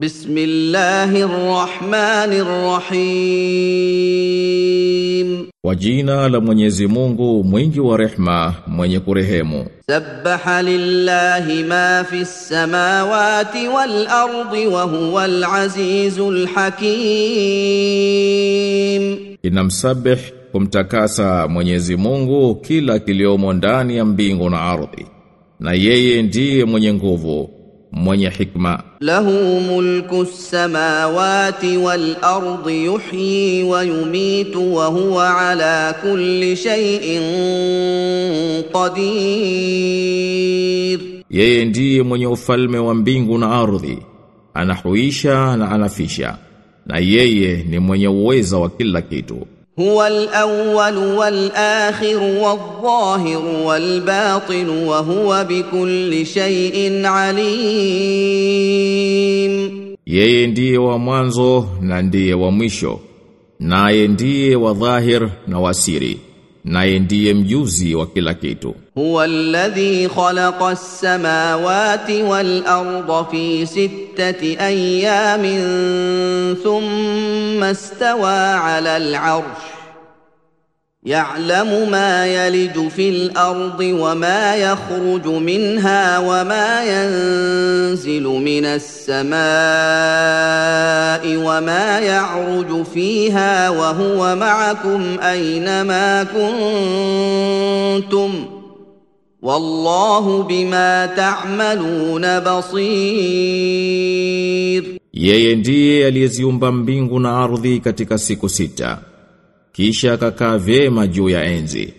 بسم الله الرحمن الرحيم Kwa jina la Mwenyezi Mungu mwingi wa rehma mwenye kurehemu سبح لله ما في السماوات والارض وهو العزيز الحكيم inamsabih kumtakasa Mwenyezi Mungu kila kiliomo ndani ya mbingu na ardhi na yeye ndiye mwenye nguvu mwenye hikma. Lahu mulku samawati wal ardi yuhyi wa yumitu wa huwa ala kulli shay'in qadir, yeye ndiye mwenye ufalme wa mbingu na ardhi, anahuisha na anafisha, na yeye ni mwenye uweza wa kila kitu. هو الأول والآخر والظاهر والباطن وهو بكل شيء عليم Yeye ndiye wa mwanzo na ndiye wa mwisho. Naye ndiye wa dhahir na wa siri. Naye ndiye mjuzi wa kila kitu. هو الذي خلق السماوات والأرض في ستة أيام ثم استوى على العرش يعلم ما يلج في الأرض وما يخرج منها وما ينزل من السماء وما يعرج فيها وهو معكم أينما كنتم والله بما تعملون بصير Yeye ndiye aliyeziumba mbingu na ardhi sita. kisha akakaa vyema juu ya enzi.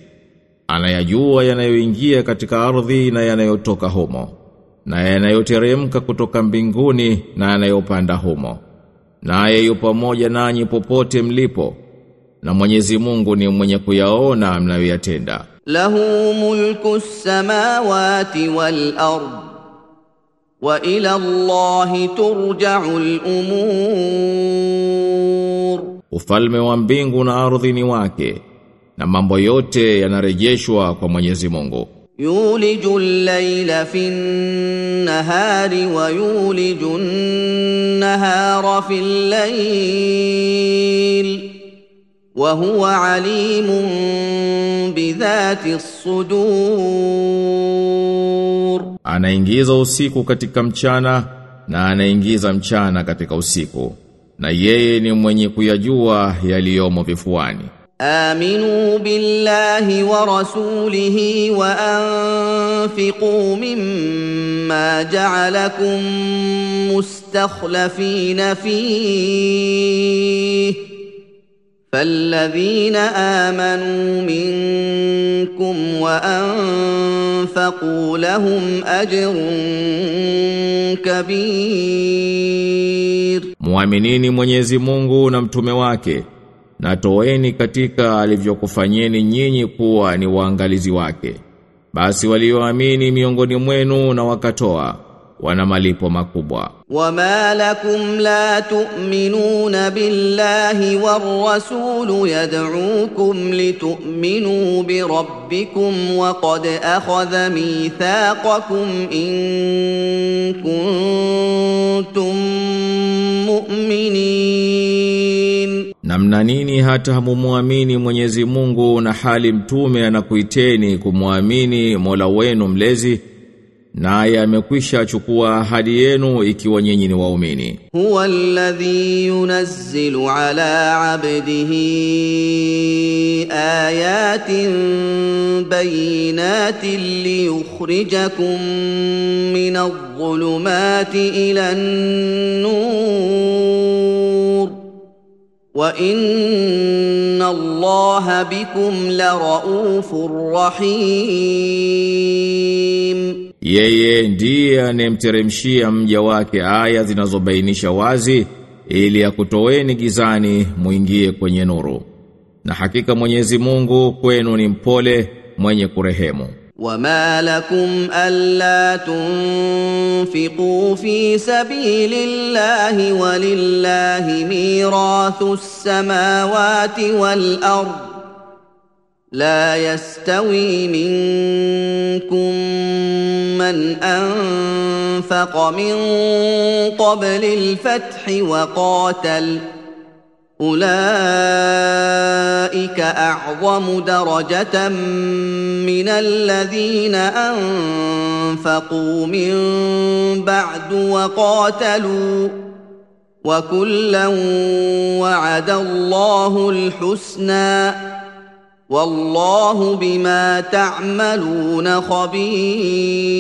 Anayajua yanayoingia katika ardhi na yanayotoka humo na yanayoteremka kutoka mbinguni na yanayopanda humo. Naye yu pamoja nanyi popote mlipo na Mwenyezi Mungu ni mwenye kuyaona mnayoyatenda. Lahu mulku samawati wal ard wa ila allahi turja'u al umur ufalme wa mbingu na ardhi ni wake na mambo yote yanarejeshwa kwa Mwenyezi Mungu. Yuliju al-layla fin-nahari wa yuliju an-nahara fil-layl wa huwa alimun bi dhati sudur anaingiza usiku katika mchana na anaingiza mchana katika usiku na yeye ni mwenye kuyajua yaliyomo vifuani. Aminu billahi wa rasulihi wa anfiku mimma ja'alakum mustakhlafina fihi فالذين امنوا منكم وانفقوا لهم اجر كبير Muaminini Mwenyezi Mungu na mtume wake na toeni katika alivyokufanyeni nyinyi kuwa ni waangalizi wake. Basi walioamini miongoni mwenu na wakatoa wana malipo makubwa. Wama lakum la tu'minuna billahi war rasul yad'ukum litu'minu bi rabbikum wa qad akhadha mithaqakum in kuntum mu'minin. Namna nini hata hamumuamini Mwenyezi Mungu na hali mtume anakuiteni kumwamini Mola wenu mlezi? naye amekwisha chukua ahadi yenu ikiwa nyinyi ni waumini. هو الذي ينزل على عبده ايات بينات ليخرجكم من الظلمات الى النور وان الله بكم لرءوف رحيم Yeye ndiye anemteremshia mja wake aya zinazobainisha wazi ili akutoeni gizani muingie kwenye nuru. Na hakika Mwenyezi Mungu kwenu ni mpole mwenye kurehemu. وما لكم الا تنفقوا في سبيل الله ولله ميراث السماوات والارض لا يستوي منكم من أنفق من قبل الفتح وقاتل. أولئك أعظم درجة من الذين أنفقوا من بعد وقاتلوا. وكلا وعد الله الحسنى. Wallahu bima ta'maluna khabir.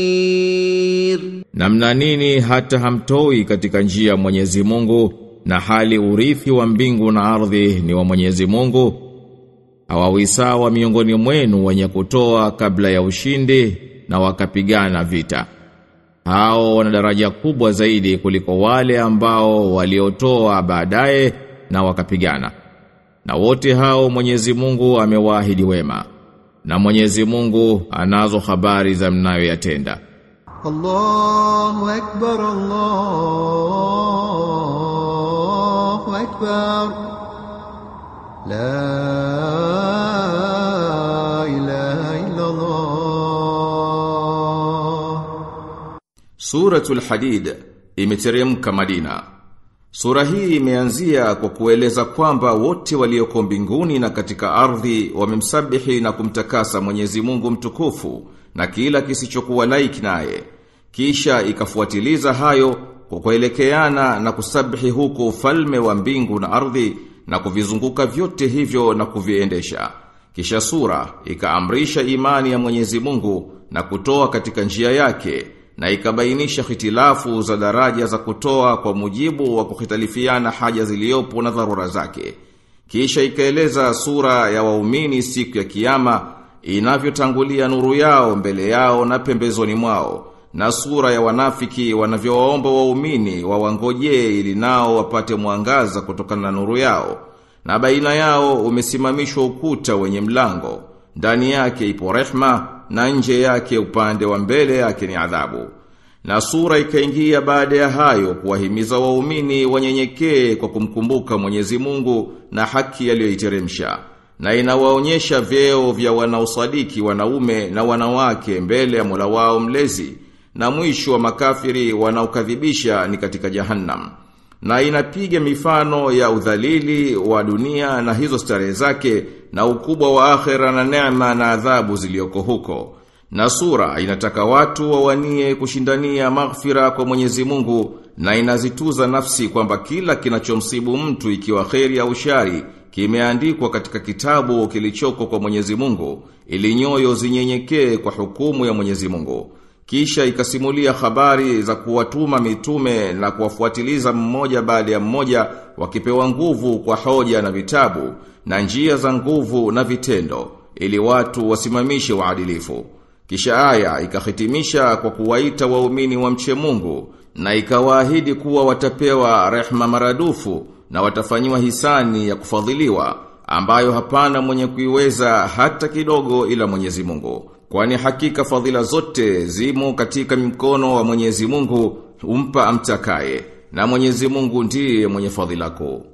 Namna nini hata hamtoi katika njia Mwenyezi Mungu na hali urithi wa mbingu na ardhi ni wa Mwenyezi Mungu? Hawawi sawa miongoni mwenu wenye kutoa kabla ya ushindi na wakapigana vita. Hao wana daraja kubwa zaidi kuliko wale ambao waliotoa baadaye na wakapigana. Na wote hao Mwenyezi Mungu amewaahidi wema. Na Mwenyezi Mungu anazo habari za mnayoyatenda. Allahu akbar Allahu akbar La ilaha illa Allah Suratul Hadid imeteremka Madina Sura hii imeanzia kwa kueleza kwamba wote walioko mbinguni na katika ardhi wamemsabihi na kumtakasa Mwenyezi Mungu mtukufu na kila kisichokuwa laiki naye. Kisha ikafuatiliza hayo kwa kuelekeana na kusabihi huko ufalme wa mbingu na ardhi na kuvizunguka vyote hivyo na kuviendesha. Kisha sura ikaamrisha imani ya Mwenyezi Mungu na kutoa katika njia yake na ikabainisha hitilafu za daraja za kutoa kwa mujibu wa kuhitalifiana haja ziliyopo na dharura zake. Kisha ikaeleza sura ya waumini siku ya kiyama inavyotangulia nuru yao mbele yao na pembezoni mwao na sura ya wanafiki wanavyowaomba waumini wawangojee ili nao wapate mwangaza kutokana na nuru yao na baina yao umesimamishwa ukuta wenye mlango ndani yake ipo rehma na nje yake upande wa mbele yake ni adhabu. Na sura ikaingia baada ya hayo kuwahimiza waumini wanyenyekee kwa kumkumbuka Mwenyezi Mungu na haki aliyoiteremsha. Na inawaonyesha vyeo vya wanaosadiki wanaume na wanawake mbele ya Mola wao mlezi na mwisho wa makafiri wanaokadhibisha ni katika jahannam na inapiga mifano ya udhalili wa dunia na hizo starehe zake na ukubwa wa akhera na neema na adhabu zilioko huko na sura inataka watu wawanie kushindania maghfira kwa Mwenyezi Mungu na inazituza nafsi kwamba kila kinachomsibu mtu ikiwa kheri au shari kimeandikwa katika kitabu kilichoko kwa Mwenyezi Mungu ili nyoyo zinyenyekee kwa hukumu ya Mwenyezi Mungu. Kisha ikasimulia habari za kuwatuma mitume na kuwafuatiliza mmoja baada ya mmoja wakipewa nguvu kwa hoja na vitabu na njia za nguvu na vitendo ili watu wasimamishe waadilifu. Kisha aya ikahitimisha kwa kuwaita waumini wa mche Mungu na ikawaahidi kuwa watapewa rehma maradufu na watafanyiwa hisani ya kufadhiliwa ambayo hapana mwenye kuiweza hata kidogo ila Mwenyezi Mungu. Kwani hakika fadhila zote zimo katika mkono wa Mwenyezi Mungu umpa amtakaye na Mwenyezi Mungu ndiye mwenye fadhila kuu.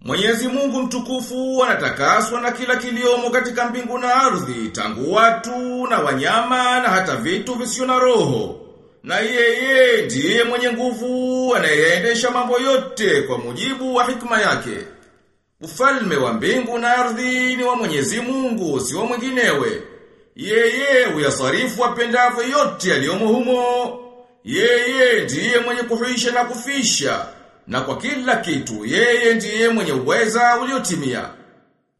Mwenyezi Mungu mtukufu anatakaswa na kila kiliomo katika mbingu na ardhi, tangu watu na wanyama na hata vitu visio na roho. Na yeye ndiye mwenye nguvu anayeendesha mambo yote kwa mujibu wa hikma yake. Ufalme wa mbingu na ardhi ni wa Mwenyezi Mungu, si wa mwinginewe. Yeye huyasarifu apendavyo yote yaliyomo humo. Yeye ndiye mwenye kuhuisha na kufisha na kwa kila kitu yeye ndiye mwenye uweza uliotimia.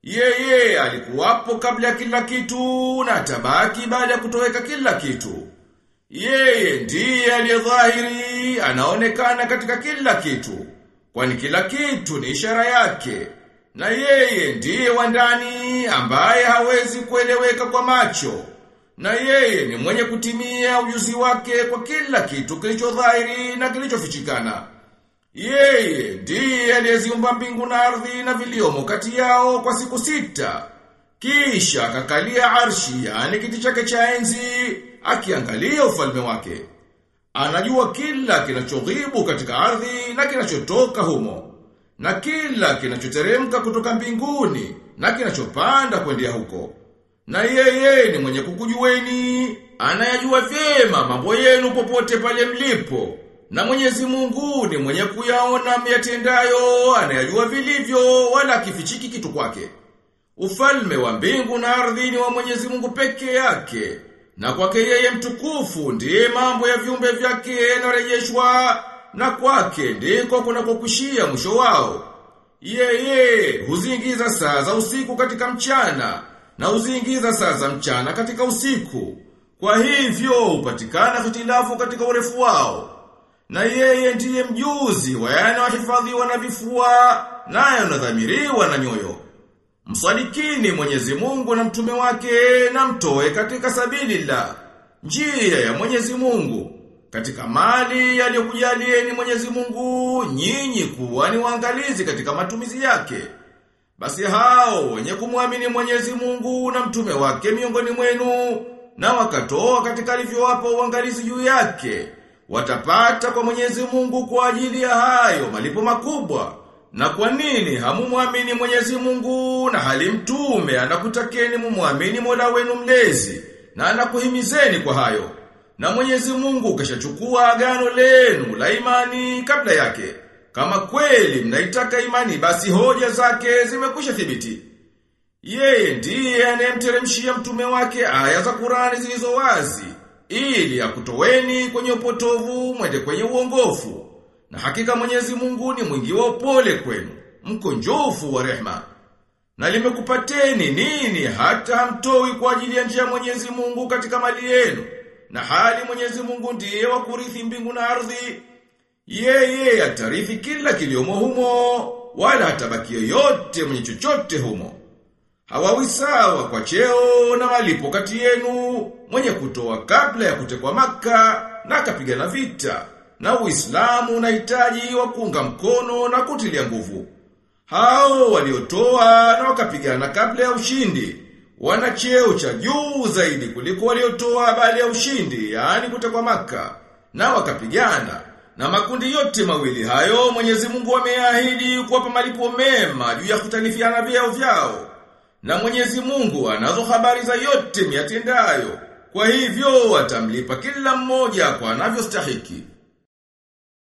Yeye alikuwapo kabla ya kila kitu na tabaki baada ya kutoweka kila kitu. Yeye ndiye aliyedhahiri anaonekana katika kila kitu, kwani kila kitu ni ishara yake. Na yeye ndiye wa ndani ambaye hawezi kueleweka kwa macho. Na yeye ni mwenye kutimia ujuzi wake kwa kila kitu kilicho dhahiri na kilichofichikana. Yeye ndiye aliyeziumba mbingu na ardhi na viliomo kati yao kwa siku sita. Kisha akakalia arshi, yani kiti chake cha enzi, akiangalia ufalme wake. Anajua kila kinachoghibu katika ardhi na kinachotoka humo, na kila kinachoteremka kutoka mbinguni na kinachopanda kwendea huko. Na yeye ni mwenye kukujueni, anayajua vyema mambo yenu popote pale mlipo. Na Mwenyezi Mungu ni mwenye kuyaona myatendayo, anayajua vilivyo wala kifichiki kitu kwake. Ufalme wa mbingu na ardhi ni wa Mwenyezi Mungu peke yake. Na kwake yeye mtukufu ndiye mambo ya viumbe vyake yanarejeshwa na kwake ndiko kunakokushia mwisho wao. Yeye huziingiza saa za usiku katika mchana na huziingiza saa za mchana katika usiku. Kwa hivyo hupatikana hitilafu katika urefu wao. Na yeye ndiye mjuzi wa yanayohifadhiwa na vifua nayo yanadhamiriwa na nyoyo. Msadikini Mwenyezi Mungu na mtume wake na mtoe katika sabili la njia ya Mwenyezi Mungu katika mali yaliyokujalieni Mwenyezi Mungu nyinyi kuwa ni waangalizi katika matumizi yake. Basi hao wenye kumwamini Mwenyezi Mungu na mtume wake miongoni mwenu na wakatoa katika alivyowapa uangalizi juu yake watapata kwa Mwenyezi Mungu kwa ajili ya hayo malipo makubwa. Na kwa nini hamumwamini Mwenyezi Mungu na hali mtume anakutakeni mumwamini Mola wenu mlezi na anakuhimizeni kwa hayo. Na Mwenyezi Mungu kashachukua agano lenu la imani kabla yake. Kama kweli mnaitaka imani basi hoja zake zimekwisha thibiti. Yeye ndiye anayemteremshia mtume wake aya za Qur'ani zilizo wazi ili akutoweni kwenye upotovu mwende kwenye uongofu. Na hakika Mwenyezi Mungu ni mwingi wa upole kwenu, mkonjofu wa rehema. Na limekupateni nini hata hamtoi kwa ajili ya njia ya Mwenyezi Mungu katika mali yenu? Na hali Mwenyezi Mungu ndiye wa kurithi mbingu na ardhi. Yeye atarithi kila kiliomo humo, wala atabaki yote mwenye chochote humo. Hawawi sawa kwa cheo na malipo kati yenu, mwenye kutoa kabla ya kutekwa maka na akapigana vita. Na Uislamu unahitaji wa kuunga mkono na kutilia nguvu. Hao waliotoa na wakapigana kabla ya ushindi, wana cheo cha juu zaidi kuliko waliotoa habari ya ushindi, yaani kutekwa maka, na wakapigana. Na makundi yote mawili hayo Mwenyezi Mungu ameahidi kuwapa malipo mema juu ya kutanifiana vyao vyao. Na Mwenyezi Mungu anazo habari za yote miatendayo. Kwa hivyo atamlipa kila mmoja kwa anavyostahiki.